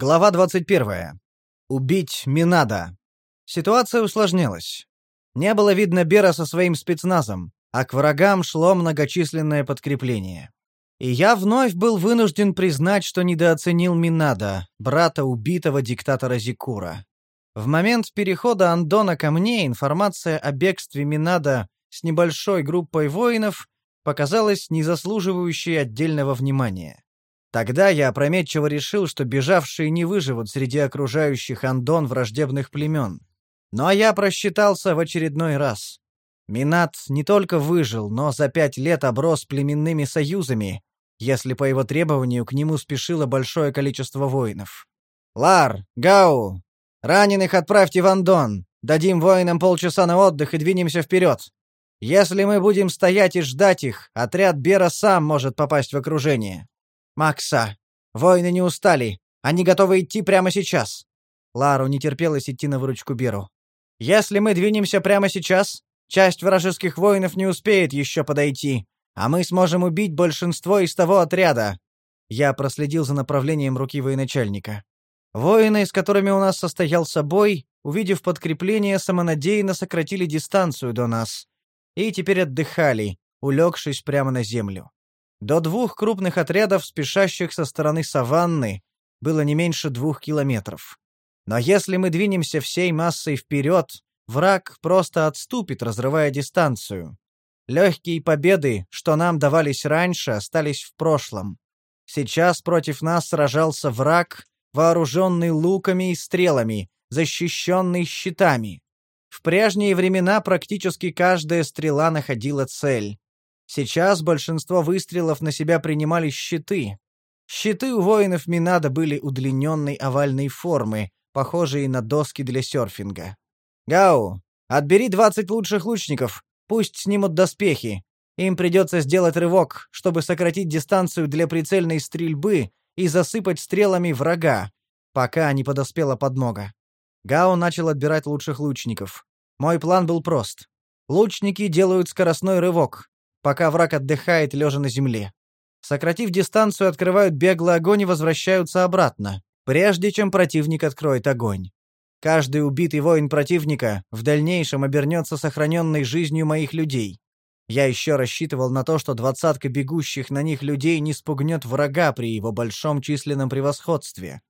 Глава 21. Убить Минада. Ситуация усложнилась. Не было видно Бера со своим спецназом, а к врагам шло многочисленное подкрепление. И я вновь был вынужден признать, что недооценил Минада, брата убитого диктатора Зикура. В момент перехода Андона ко мне информация о бегстве Минада с небольшой группой воинов показалась незаслуживающей отдельного внимания. Тогда я опрометчиво решил, что бежавшие не выживут среди окружающих Андон враждебных племен. Но я просчитался в очередной раз. Минат не только выжил, но за пять лет оброс племенными союзами, если по его требованию к нему спешило большое количество воинов. «Лар, Гау, раненых отправьте в Андон, дадим воинам полчаса на отдых и двинемся вперед. Если мы будем стоять и ждать их, отряд Бера сам может попасть в окружение». «Макса, воины не устали. Они готовы идти прямо сейчас». Лару не терпелось идти на выручку Беру. «Если мы двинемся прямо сейчас, часть вражеских воинов не успеет еще подойти, а мы сможем убить большинство из того отряда». Я проследил за направлением руки военачальника. Воины, с которыми у нас состоялся бой, увидев подкрепление, самонадеянно сократили дистанцию до нас и теперь отдыхали, улегшись прямо на землю. До двух крупных отрядов, спешащих со стороны саванны, было не меньше двух километров. Но если мы двинемся всей массой вперед, враг просто отступит, разрывая дистанцию. Легкие победы, что нам давались раньше, остались в прошлом. Сейчас против нас сражался враг, вооруженный луками и стрелами, защищенный щитами. В прежние времена практически каждая стрела находила цель. Сейчас большинство выстрелов на себя принимали щиты. Щиты у воинов Минада были удлиненной овальной формы, похожие на доски для серфинга. «Гау, отбери двадцать лучших лучников, пусть снимут доспехи. Им придется сделать рывок, чтобы сократить дистанцию для прицельной стрельбы и засыпать стрелами врага, пока не подоспела подмога». Гао начал отбирать лучших лучников. Мой план был прост. Лучники делают скоростной рывок, пока враг отдыхает лежа на земле. Сократив дистанцию, открывают беглый огонь и возвращаются обратно, прежде чем противник откроет огонь. Каждый убитый воин противника в дальнейшем обернется сохраненной жизнью моих людей. Я еще рассчитывал на то, что двадцатка бегущих на них людей не спугнет врага при его большом численном превосходстве.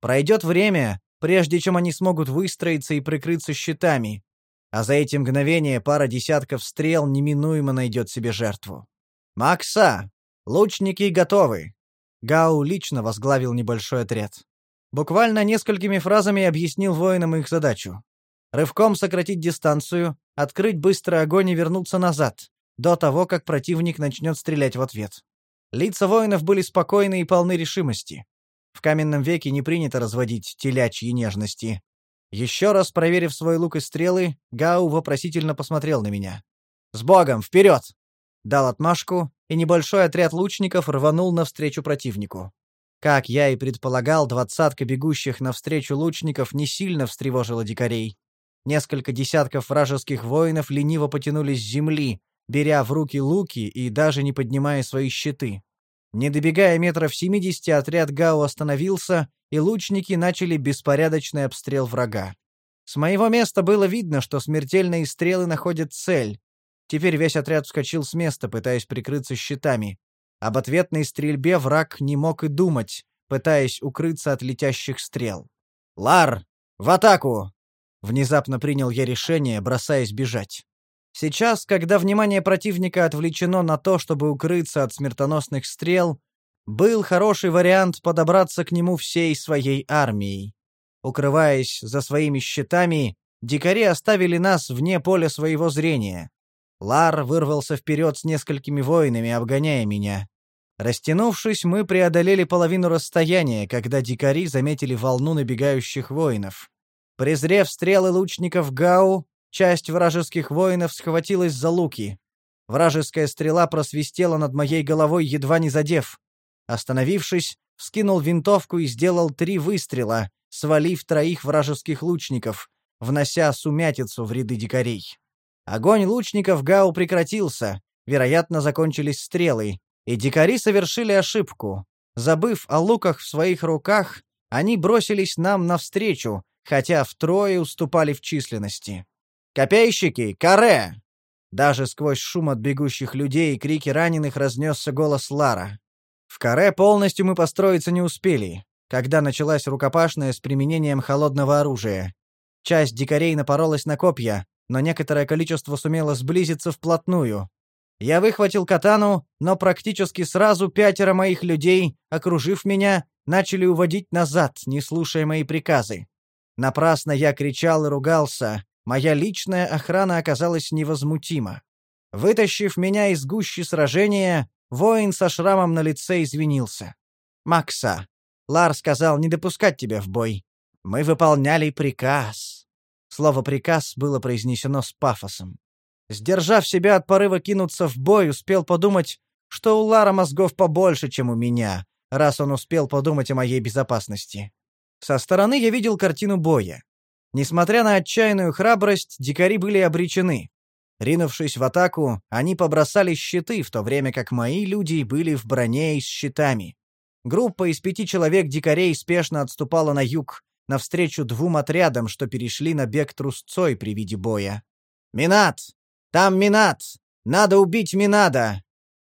Пройдет время, прежде чем они смогут выстроиться и прикрыться щитами, а за эти мгновения пара десятков стрел неминуемо найдет себе жертву. «Макса! Лучники готовы!» Гау лично возглавил небольшой отряд. Буквально несколькими фразами объяснил воинам их задачу. Рывком сократить дистанцию, открыть быстрый огонь и вернуться назад, до того, как противник начнет стрелять в ответ. Лица воинов были спокойны и полны решимости. В каменном веке не принято разводить телячьи нежности, еще раз проверив свой лук и стрелы, Гау вопросительно посмотрел на меня. «С Богом, вперед!» Дал отмашку, и небольшой отряд лучников рванул навстречу противнику. Как я и предполагал, двадцатка бегущих навстречу лучников не сильно встревожила дикарей. Несколько десятков вражеских воинов лениво потянулись с земли, беря в руки луки и даже не поднимая свои щиты. Не добегая метров семидесяти, отряд Гао остановился, и лучники начали беспорядочный обстрел врага. С моего места было видно, что смертельные стрелы находят цель. Теперь весь отряд вскочил с места, пытаясь прикрыться щитами. Об ответной стрельбе враг не мог и думать, пытаясь укрыться от летящих стрел. «Лар, в атаку!» Внезапно принял я решение, бросаясь бежать. Сейчас, когда внимание противника отвлечено на то, чтобы укрыться от смертоносных стрел, был хороший вариант подобраться к нему всей своей армией. Укрываясь за своими щитами, дикари оставили нас вне поля своего зрения. Лар вырвался вперед с несколькими воинами, обгоняя меня. Растянувшись, мы преодолели половину расстояния, когда дикари заметили волну набегающих воинов. Презрев стрелы лучников Гау, часть вражеских воинов схватилась за луки. Вражеская стрела просвистела над моей головой, едва не задев. Остановившись, вскинул винтовку и сделал три выстрела, свалив троих вражеских лучников, внося сумятицу в ряды дикарей. Огонь лучников Гау прекратился, вероятно, закончились стрелы, и дикари совершили ошибку. Забыв о луках в своих руках, Они бросились нам навстречу, хотя втрое уступали в численности. «Копейщики! Каре!» Даже сквозь шум от бегущих людей и крики раненых разнесся голос Лара. В каре полностью мы построиться не успели, когда началась рукопашная с применением холодного оружия. Часть дикарей напоролась на копья, но некоторое количество сумело сблизиться вплотную. Я выхватил катану, но практически сразу пятеро моих людей, окружив меня, начали уводить назад, не слушая мои приказы. Напрасно я кричал и ругался, моя личная охрана оказалась невозмутима. Вытащив меня из гущи сражения, воин со шрамом на лице извинился. «Макса, Лар сказал не допускать тебя в бой. Мы выполняли приказ». Слово «приказ» было произнесено с пафосом. Сдержав себя от порыва кинуться в бой, успел подумать, что у Лара мозгов побольше, чем у меня, раз он успел подумать о моей безопасности. Со стороны я видел картину боя. Несмотря на отчаянную храбрость, дикари были обречены. Ринувшись в атаку, они побросали щиты, в то время как мои люди были в броне и с щитами. Группа из пяти человек дикарей спешно отступала на юг, навстречу двум отрядам, что перешли на бег трусцой при виде боя. «Минат! Там Минат! Надо убить Минада!»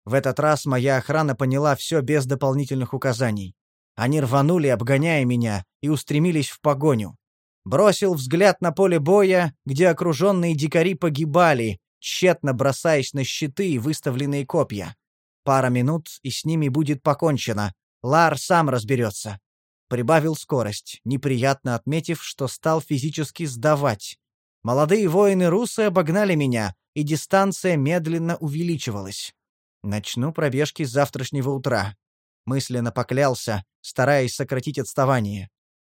В этот раз моя охрана поняла все без дополнительных указаний. Они рванули, обгоняя меня, и устремились в погоню. Бросил взгляд на поле боя, где окруженные дикари погибали, тщетно бросаясь на щиты и выставленные копья. Пара минут, и с ними будет покончено. Лар сам разберется. Прибавил скорость, неприятно отметив, что стал физически сдавать. Молодые воины русы обогнали меня, и дистанция медленно увеличивалась. Начну пробежки с завтрашнего утра. Мысленно поклялся, стараясь сократить отставание.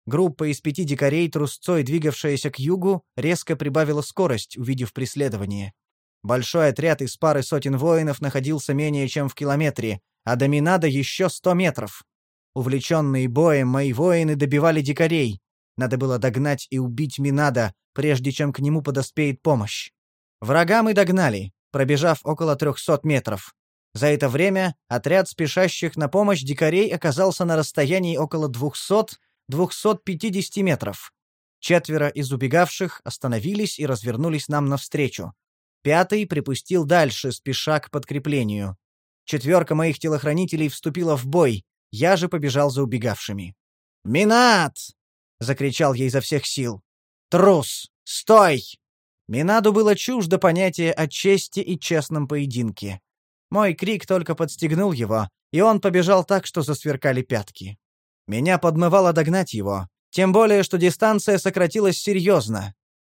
Группа из пяти дикарей, трусцой двигавшаяся к югу, резко прибавила скорость, увидев преследование. Большой отряд из пары сотен воинов находился менее чем в километре, а до Минада еще сто метров. Увлеченные боем, мои воины добивали дикарей. Надо было догнать и убить Минада, прежде чем к нему подоспеет помощь. Врага мы догнали, пробежав около трехсот метров. За это время отряд спешащих на помощь дикарей оказался на расстоянии около двухсот 250 метров. Четверо из убегавших остановились и развернулись нам навстречу. Пятый припустил дальше, спеша к подкреплению. Четверка моих телохранителей вступила в бой, я же побежал за убегавшими. «Минат!» — закричал ей изо всех сил. «Трус! Стой!» Минаду было чуждо понятие о чести и честном поединке. Мой крик только подстегнул его, и он побежал так, что засверкали пятки. Меня подмывало догнать его, тем более, что дистанция сократилась серьезно.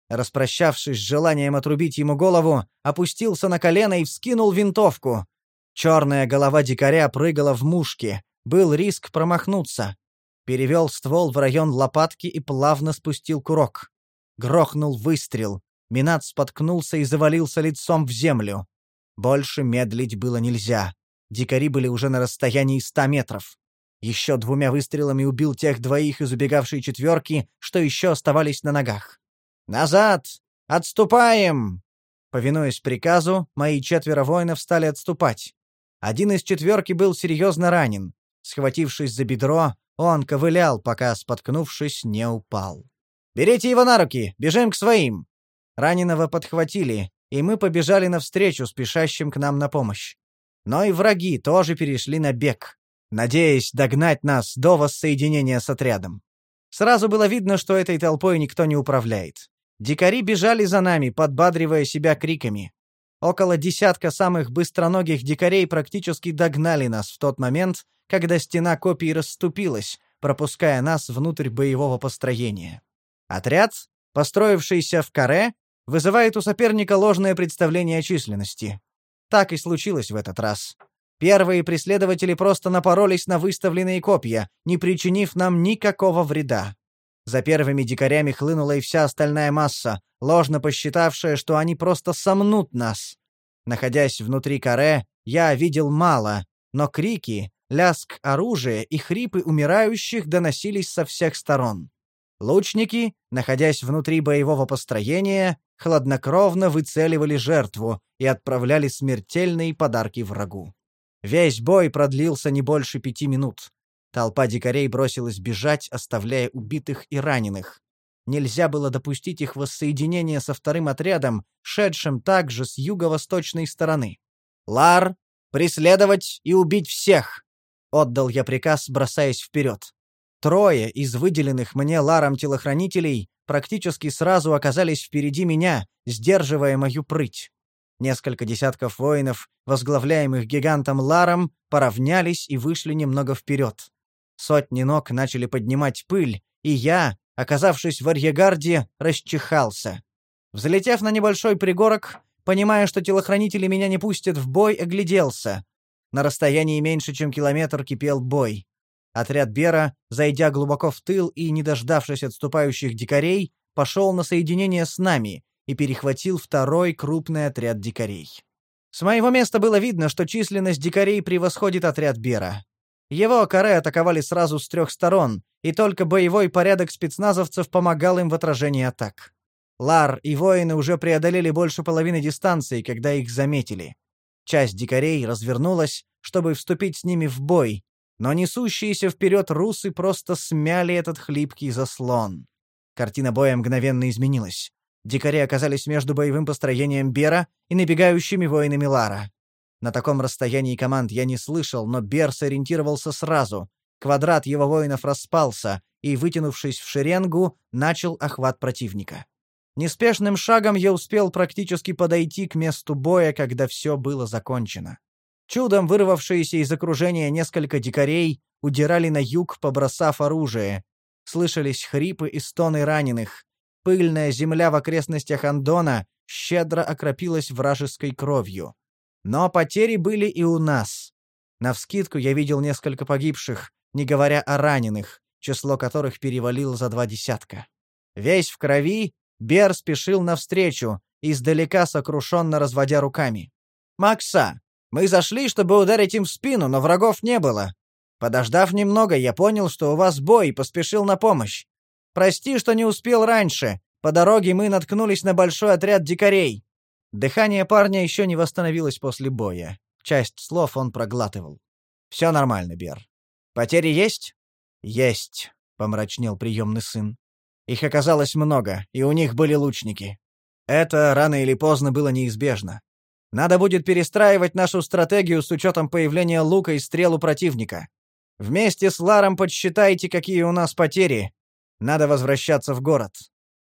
Распрощавшись с желанием отрубить ему голову, опустился на колено и вскинул винтовку. Черная голова дикаря прыгала в мушке, был риск промахнуться. Перевел ствол в район лопатки и плавно спустил курок. Грохнул выстрел. Минат споткнулся и завалился лицом в землю. Больше медлить было нельзя. Дикари были уже на расстоянии ста метров. Еще двумя выстрелами убил тех двоих из убегавшей четверки, что еще оставались на ногах. «Назад! Отступаем!» Повинуясь приказу, мои четверо воинов стали отступать. Один из четверки был серьезно ранен. Схватившись за бедро, он ковылял, пока, споткнувшись, не упал. «Берите его на руки! Бежим к своим!» Раненого подхватили, и мы побежали навстречу спешащим к нам на помощь. Но и враги тоже перешли на бег надеясь догнать нас до воссоединения с отрядом. Сразу было видно, что этой толпой никто не управляет. Дикари бежали за нами, подбадривая себя криками. Около десятка самых быстроногих дикарей практически догнали нас в тот момент, когда стена копий расступилась, пропуская нас внутрь боевого построения. Отряд, построившийся в каре, вызывает у соперника ложное представление о численности. Так и случилось в этот раз. Первые преследователи просто напоролись на выставленные копья, не причинив нам никакого вреда. За первыми дикарями хлынула и вся остальная масса, ложно посчитавшая, что они просто сомнут нас. Находясь внутри каре, я видел мало, но крики, лязг оружия и хрипы умирающих доносились со всех сторон. Лучники, находясь внутри боевого построения, хладнокровно выцеливали жертву и отправляли смертельные подарки врагу. Весь бой продлился не больше пяти минут. Толпа дикарей бросилась бежать, оставляя убитых и раненых. Нельзя было допустить их воссоединения со вторым отрядом, шедшим также с юго-восточной стороны. «Лар, преследовать и убить всех!» — отдал я приказ, бросаясь вперед. Трое из выделенных мне Ларом телохранителей практически сразу оказались впереди меня, сдерживая мою прыть. Несколько десятков воинов, возглавляемых гигантом Ларом, поравнялись и вышли немного вперед. Сотни ног начали поднимать пыль, и я, оказавшись в арьегарде, расчихался. Взлетев на небольшой пригорок, понимая, что телохранители меня не пустят в бой, огляделся. На расстоянии меньше, чем километр, кипел бой. Отряд Бера, зайдя глубоко в тыл и не дождавшись отступающих дикарей, пошел на соединение с нами и перехватил второй крупный отряд дикарей. С моего места было видно, что численность дикарей превосходит отряд Бера. Его каре атаковали сразу с трех сторон, и только боевой порядок спецназовцев помогал им в отражении атак. Лар и воины уже преодолели больше половины дистанции, когда их заметили. Часть дикарей развернулась, чтобы вступить с ними в бой, но несущиеся вперед русы просто смяли этот хлипкий заслон. Картина боя мгновенно изменилась. Дикари оказались между боевым построением Бера и набегающими воинами Лара. На таком расстоянии команд я не слышал, но Бер сориентировался сразу. Квадрат его воинов распался, и, вытянувшись в шеренгу, начал охват противника. Неспешным шагом я успел практически подойти к месту боя, когда все было закончено. Чудом вырвавшиеся из окружения несколько дикарей удирали на юг, побросав оружие. Слышались хрипы и стоны раненых. Пыльная земля в окрестностях Андона щедро окропилась вражеской кровью. Но потери были и у нас. Навскидку я видел несколько погибших, не говоря о раненых, число которых перевалило за два десятка. Весь в крови, Бер спешил навстречу, издалека сокрушенно разводя руками. «Макса, мы зашли, чтобы ударить им в спину, но врагов не было. Подождав немного, я понял, что у вас бой, и поспешил на помощь. Прости, что не успел раньше. По дороге мы наткнулись на большой отряд дикарей. Дыхание парня еще не восстановилось после боя. Часть слов он проглатывал. «Все нормально, Бер. Потери есть?» «Есть», — помрачнел приемный сын. «Их оказалось много, и у них были лучники. Это рано или поздно было неизбежно. Надо будет перестраивать нашу стратегию с учетом появления лука и стрел у противника. Вместе с Ларом подсчитайте, какие у нас потери. Надо возвращаться в город.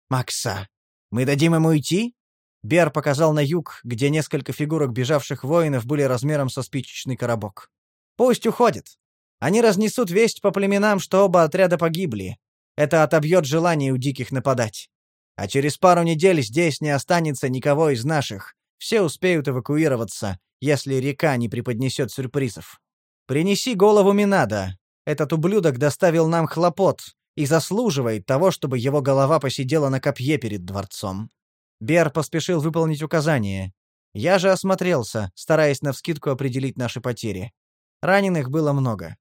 Макса, мы дадим ему идти? Бер показал на юг, где несколько фигурок бежавших воинов были размером со спичечный коробок. «Пусть уходит. Они разнесут весть по племенам, что оба отряда погибли. Это отобьет желание у диких нападать. А через пару недель здесь не останется никого из наших. Все успеют эвакуироваться, если река не преподнесет сюрпризов. Принеси голову Минада. Этот ублюдок доставил нам хлопот и заслуживает того, чтобы его голова посидела на копье перед дворцом. Бер поспешил выполнить указание. Я же осмотрелся, стараясь навскидку определить наши потери. Раненых было много.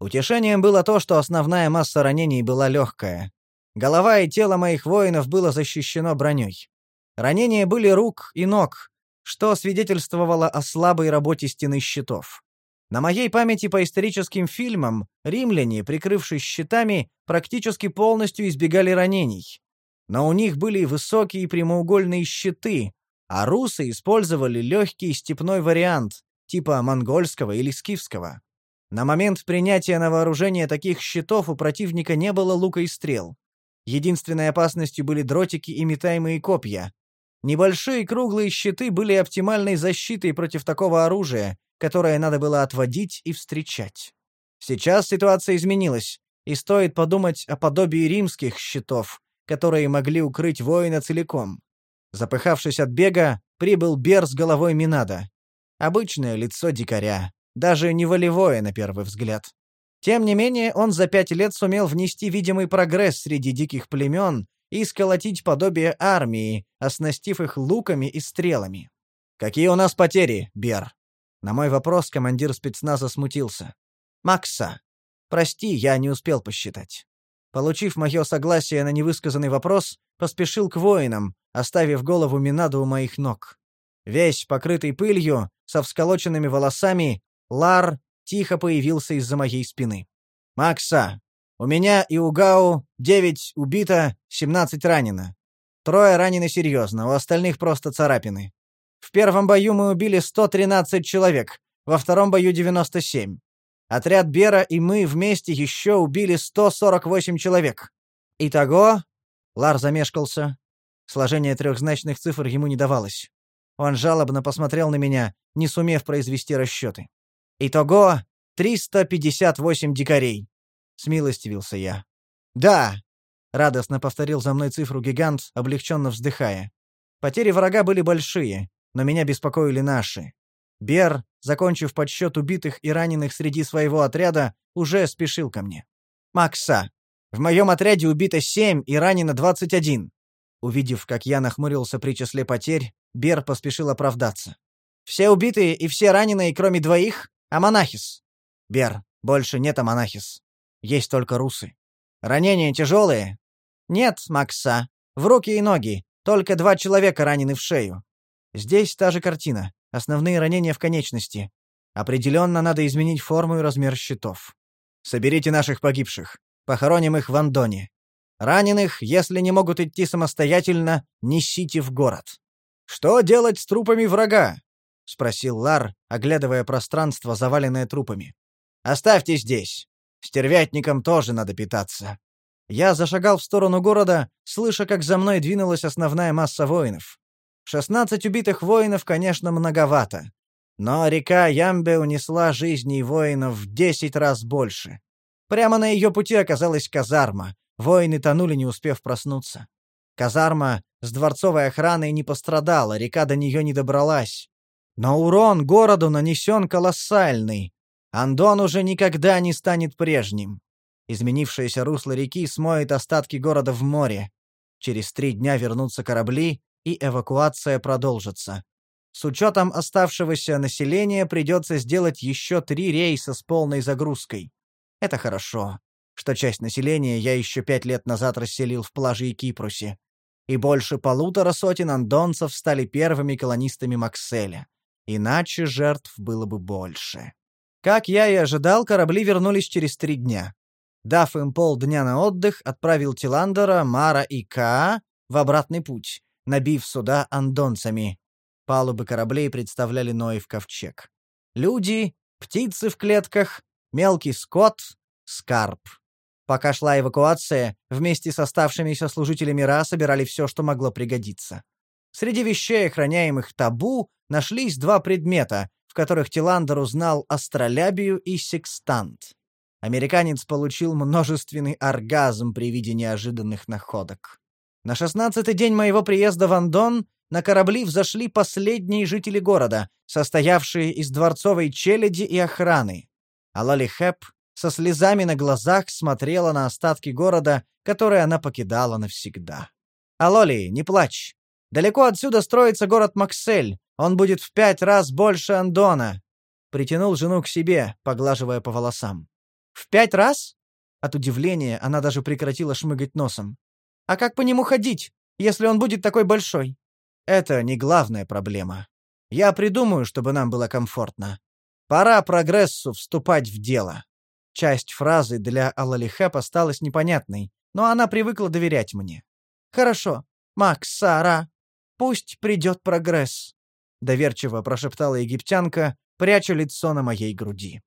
Утешением было то, что основная масса ранений была легкая. Голова и тело моих воинов было защищено броней. Ранения были рук и ног, что свидетельствовало о слабой работе стены щитов. На моей памяти по историческим фильмам римляне, прикрывшись щитами, практически полностью избегали ранений но у них были высокие прямоугольные щиты, а русы использовали легкий степной вариант, типа монгольского или скифского. На момент принятия на вооружение таких щитов у противника не было лука и стрел. Единственной опасностью были дротики и метаемые копья. Небольшие круглые щиты были оптимальной защитой против такого оружия, которое надо было отводить и встречать. Сейчас ситуация изменилась, и стоит подумать о подобии римских щитов, которые могли укрыть воина целиком. Запыхавшись от бега, прибыл Бер с головой Минада. Обычное лицо дикаря, даже не волевое на первый взгляд. Тем не менее, он за пять лет сумел внести видимый прогресс среди диких племен и сколотить подобие армии, оснастив их луками и стрелами. «Какие у нас потери, Бер?» На мой вопрос командир спецназа смутился. «Макса, прости, я не успел посчитать». Получив мое согласие на невысказанный вопрос, поспешил к воинам, оставив голову Минаду у моих ног. Весь покрытый пылью, со всколоченными волосами, Лар тихо появился из-за моей спины. «Макса, у меня и у Гау девять убито, семнадцать ранено. Трое ранены серьезно, у остальных просто царапины. В первом бою мы убили 113 человек, во втором бою 97. Отряд Бера и мы вместе еще убили 148 человек. Итого...» Лар замешкался. Сложение трехзначных цифр ему не давалось. Он жалобно посмотрел на меня, не сумев произвести расчеты. «Итого 358 дикарей», — смилостивился я. «Да», — радостно повторил за мной цифру гигант, облегченно вздыхая. «Потери врага были большие, но меня беспокоили наши. Бер, закончив подсчет убитых и раненых среди своего отряда, уже спешил ко мне. «Макса, в моем отряде убито семь и ранено двадцать один». Увидев, как я нахмурился при числе потерь, Бер поспешил оправдаться. «Все убитые и все раненые, кроме двоих, Аманахис». «Бер, больше нет Аманахис. Есть только русы. Ранения тяжелые?» «Нет, Макса. В руки и ноги. Только два человека ранены в шею. Здесь та же картина. Основные ранения в конечности. Определенно надо изменить форму и размер щитов. Соберите наших погибших. Похороним их в Андоне. Раненых, если не могут идти самостоятельно, несите в город. Что делать с трупами врага? спросил Лар, оглядывая пространство, заваленное трупами. Оставьте здесь. Стервятникам тоже надо питаться. Я зашагал в сторону города, слыша, как за мной двинулась основная масса воинов. Шестнадцать убитых воинов, конечно, многовато. Но река Ямбе унесла жизни воинов в десять раз больше. Прямо на ее пути оказалась казарма. Воины тонули, не успев проснуться. Казарма с дворцовой охраной не пострадала, река до нее не добралась. Но урон городу нанесен колоссальный. Андон уже никогда не станет прежним. Изменившееся русло реки смоет остатки города в море. Через три дня вернутся корабли, и эвакуация продолжится. С учетом оставшегося населения придется сделать еще три рейса с полной загрузкой. Это хорошо, что часть населения я еще пять лет назад расселил в плаже и Кипрусе. И больше полутора сотен андонцев стали первыми колонистами Макселя. Иначе жертв было бы больше. Как я и ожидал, корабли вернулись через три дня. Дав им полдня на отдых, отправил Тиландера, Мара и Каа в обратный путь, набив суда андонцами. Палубы кораблей представляли Ноев ковчег. Люди, птицы в клетках, мелкий скот, скарб. Пока шла эвакуация, вместе с оставшимися служителями Ра собирали все, что могло пригодиться. Среди вещей, охраняемых табу, нашлись два предмета, в которых Тиландер узнал астролябию и секстант. Американец получил множественный оргазм при виде неожиданных находок. На шестнадцатый день моего приезда в Андон на корабли взошли последние жители города, состоявшие из дворцовой челяди и охраны. А Лали Хэп со слезами на глазах смотрела на остатки города, которые она покидала навсегда. «Алоли, не плачь. Далеко отсюда строится город Максель. Он будет в пять раз больше Андона». Притянул жену к себе, поглаживая по волосам. «В пять раз?» От удивления она даже прекратила шмыгать носом. А как по нему ходить, если он будет такой большой? Это не главная проблема. Я придумаю, чтобы нам было комфортно. Пора прогрессу вступать в дело. Часть фразы для Алалихеп осталась непонятной, но она привыкла доверять мне. Хорошо, Макс, Сара, пусть придет прогресс, доверчиво прошептала египтянка, пряча лицо на моей груди.